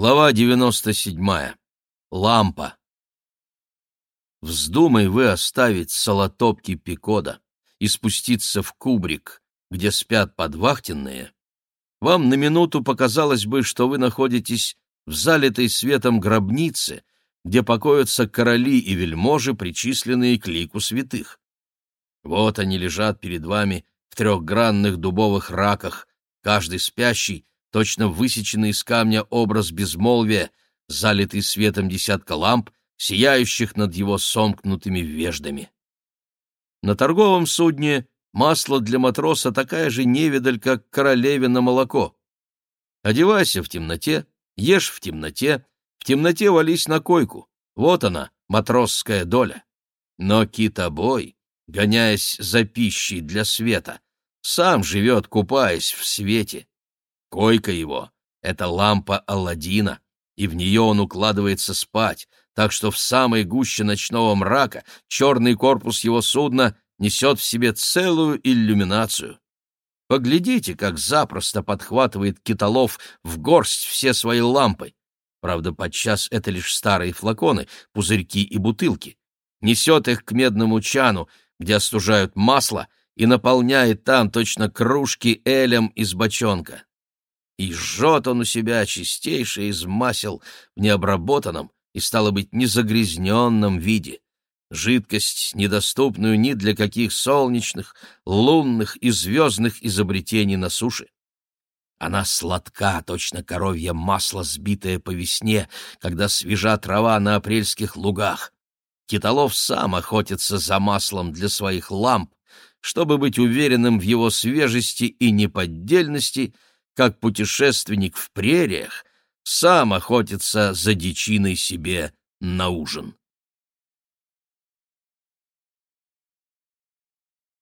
Глава 97. Лампа. Вздумай вы оставить солотопки Пикода и спуститься в кубрик, где спят подвахтенные, вам на минуту показалось бы, что вы находитесь в залитой светом гробнице, где покоятся короли и вельможи, причисленные к лику святых. Вот они лежат перед вами в трехгранных дубовых раках, каждый спящий точно высеченный из камня образ безмолвия, залитый светом десятка ламп, сияющих над его сомкнутыми веждами. На торговом судне масло для матроса такая же невидаль, как королевина молоко. Одевайся в темноте, ешь в темноте, в темноте вались на койку. Вот она, матросская доля. Но китобой, гоняясь за пищей для света, сам живет, купаясь в свете. Койка его — это лампа Алладина, и в нее он укладывается спать, так что в самой гуще ночного мрака черный корпус его судна несет в себе целую иллюминацию. Поглядите, как запросто подхватывает китолов в горсть все свои лампы. Правда, подчас это лишь старые флаконы, пузырьки и бутылки. Несет их к медному чану, где остужают масло, и наполняет там точно кружки элем из бочонка и жжет он у себя чистейшее из масел в необработанном и, стало быть, незагрязненном виде. Жидкость, недоступную ни для каких солнечных, лунных и звездных изобретений на суше. Она сладка, точно коровье масло, сбитое по весне, когда свежа трава на апрельских лугах. Китолов сам охотится за маслом для своих ламп, чтобы быть уверенным в его свежести и неподдельности — как путешественник в прериях, сам охотится за дичиной себе на ужин.